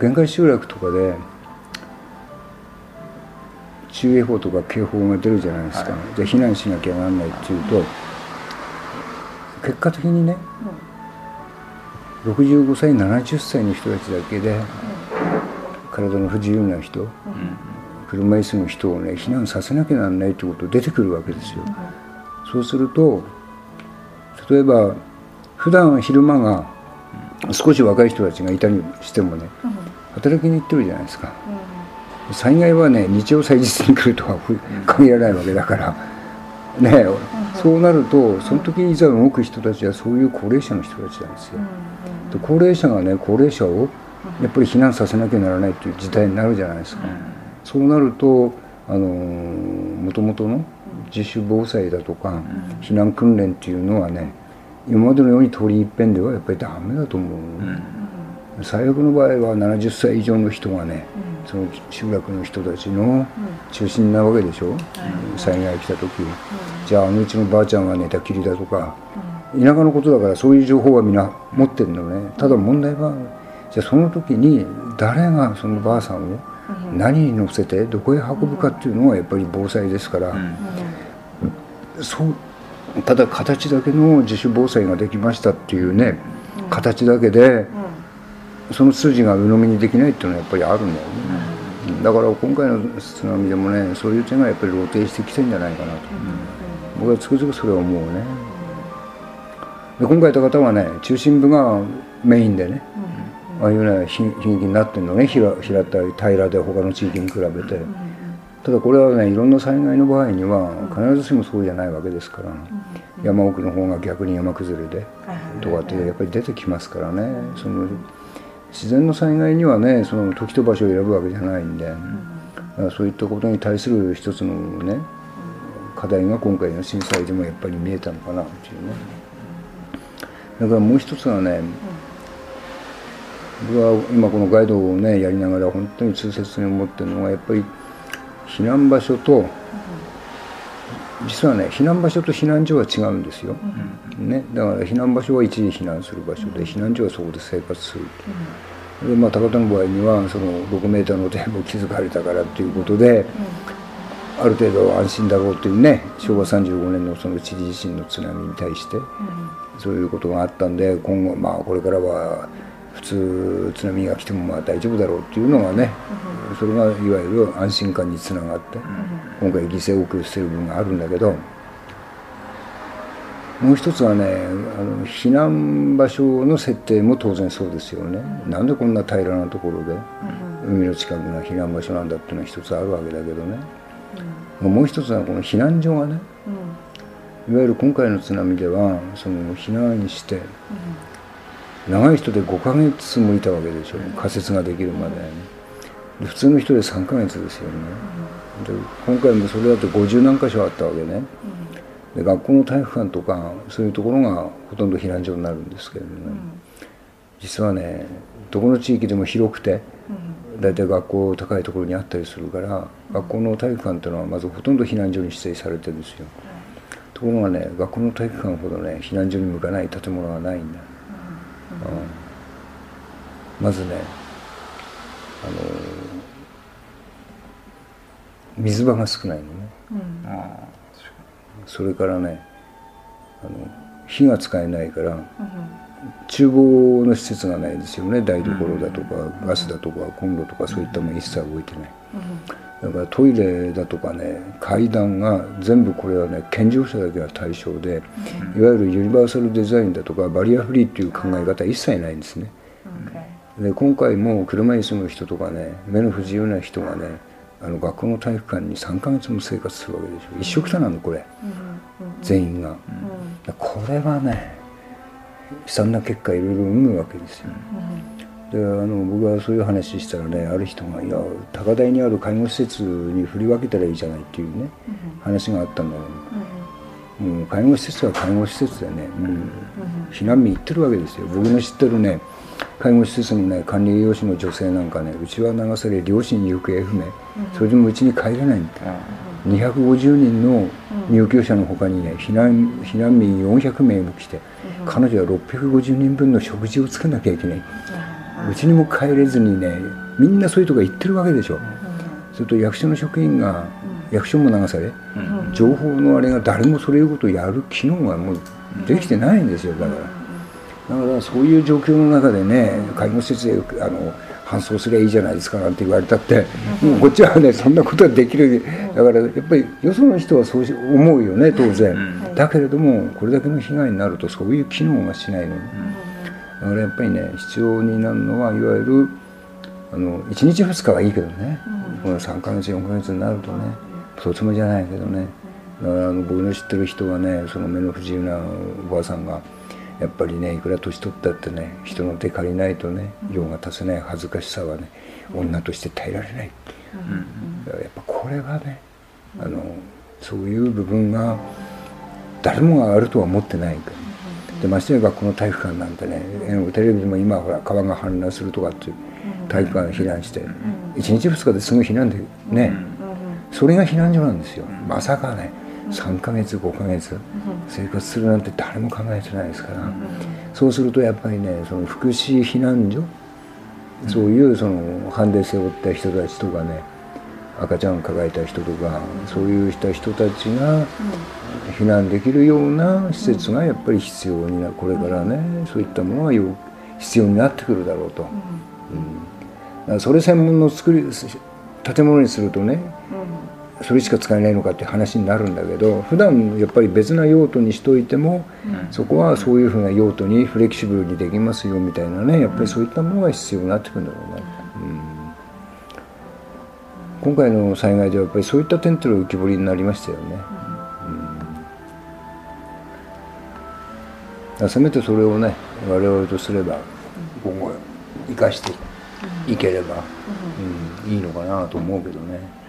限界集落とかで注意報とか警報が出るじゃないですか、はい、で避難しなきゃならないっていうと結果的にね、うん、65歳70歳の人たちだけで、体の不自由な人、うん、車椅子の人をね避難させなきゃならないってこと出てくるわけですよ。そうすると例えば普段昼間が少し若い人たちがいたりしてもね、働きに行ってるじゃないですか。災害はね日曜祭日に来るとは限らないわけだから。ねそうなるとその時にいざ動く人たちはそういう高齢者の人たちなんですよ。で高齢者がね高齢者をやっぱり避難させなきゃならないという時代になるじゃないですか。そうなるとあのもともとの自主防災だとか避難訓練っていうのはね今までのように通り一遍ではやっぱりダメだと思う。最悪の場合は70歳以上の人がね、その集落の人たちの中心なわけでしょ、うん、災害来た時、うん、じゃああのうちのばあちゃんが寝たきりだとか、田舎のことだからそういう情報はみんな持ってるのね。ただ問題はじゃあその時に誰がそのばあさんを何に乗せてどこへ運ぶかっていうのがやっぱり防災ですから、そうただ形だけの自主防災ができましたっていうね形だけで、その筋が鵜呑みにできないっていうのはやっぱりあるんだよね、だから今回の津波でもねそういう点がやっぱり露呈してきてんじゃないかなと、僕はつくづくそれは思うね。で今回いた方はね中心部がメインでね、ああいうね悲劇になってるのね。平平たい平らで他の地域に比べて、ただこれはねいろんな災害の場合には必ずしもそうじゃないわけですから、山奥の方が逆に山崩れでとかってやっぱり出てきますからね。その自然の災害にはねその時と場所を選ぶわけじゃないんで、うん、そういったことに対する一つのね課題が今回の震災でもやっぱり見えたのかなっていうね。だからもう一つはね、僕は今このガイドをねやりながら本当に痛切に思ってるのはやっぱり避難場所と、実はね避難場所と避難所は違うんですよ、ね、だから避難場所は一時避難する場所で避難所はそこで生活する。と、でまあ高田の場合にはその6メーターの堤防築かれたからっていうことで、ある程度安心だろうというね昭和35年のそのチリ地震の津波に対して、そういうことがあったんで今後まあこれからは普通津波が来てもまあ大丈夫だろうっていうのがね、それがいわゆる安心感につながって、今回犠牲を多くしてる部分があるんだけどもう一つはねあの避難場所の設定も当然そうですよね、なんでこんな平らなところで、海の近くが避難場所なんだっていうのは一つあるわけだけどね、もう一つはこの避難所がね、いわゆる今回の津波ではその避難して、長い人で5ヶ月もいたわけでしょ。仮設ができるまで、で普通の人で3ヶ月ですよね、で今回もそれだと50何箇所あったわけね、で学校の体育館とかそういうところがほとんど避難所になるんですけれども、ね、実はねどこの地域でも広くて大体学校高いところにあったりするから学校の体育館っていうのはまずほとんど避難所に指定されてるんですよ。ところがね学校の体育館ほどね避難所に向かない建物はないんだまずねあの水場が少ないのね、うん、それからねあの火が使えないから、うん、厨房の施設がないですよね台所だとか、うん、ガスだとかコンロとかそういったもの一切置いてない、だからトイレだとかね階段が全部これはね健常者だけが対象で、いわゆるユニバーサルデザインだとかバリアフリーっていう考え方は一切ないんですね。で今回も車椅子の人とかね目の不自由な人がねあの学校の体育館に3か月も生活するわけでしょ。一緒くたなのこれ、全員が、これはね悲惨な結果いろいろ生むわけですよ、であの僕はそういう話したらねある人が「いや高台にある介護施設に振り分けたらいいじゃない」っていうね、話があったんだよ、うん、もう介護施設は介護施設でね、もう避難民行ってるわけですよ。僕の知ってるね介護施設のね管理栄養士の女性なんかねうちは流され両親行方不明、それでもうちに帰れないんだ、250人の入居者のほかにね避難避難民400名も来て、彼女は650人分の食事を作らなきゃいけない、うちにも帰れずにねみんなそういうとこ行ってるわけでしょ、それと役所の職員が、役所も流され、情報のあれが誰もそれいうことをやる機能がもうできてないんですよだから。だからそういう状況の中でね介護施設であの搬送すりゃいいじゃないですかなんて言われたって、もうこっちはねそんなことはできる。だからやっぱりよその人はそう思うよね当然、だけれどもこれだけの被害になるとそういう機能がしないのに、だからやっぱりね必要になるのはいわゆるあの1日2日はいいけどね、この3か月4か月になるとねとてもじゃないけどね。だからあの僕の知ってる人はねその目の不自由なおばあさんがやっぱりねいくら年取ったってね人の手借りないとね用が足せない恥ずかしさはね女として耐えられない。っていう、やっぱこれはねあのそういう部分が誰もがあるとは思ってない。からでましてや学校の体育館なんてねテレビでも今ほら川が氾濫するとかっていう体育館避難して1日2日ですぐ避難でねそれが避難所なんですよ。まさかね3ヶ月5ヶ月生活するなんて誰も考えてないですから、そうするとやっぱりねその福祉避難所、そういうそのハンデ背負った人たちとかね赤ちゃんを抱えた人とか、そういう人人たちが避難できるような施設がやっぱり必要になるこれからねそういったものが必要になってくるだろうと。うん、それ専門の作り建物にするとね、それしか使えないのかって話になるんだけど普段やっぱり別な用途にしといても、そこはそういうふうな用途にフレキシブルにできますよみたいなねやっぱりそういったものが必要になってくるんだろうね。うん、今回の災害ではやっぱりそういった点っていうのが浮き彫りになりましたよね。うん、せめてそれをね我々とすれば今後生かしていければ、うん、いいのかなと思うけどね。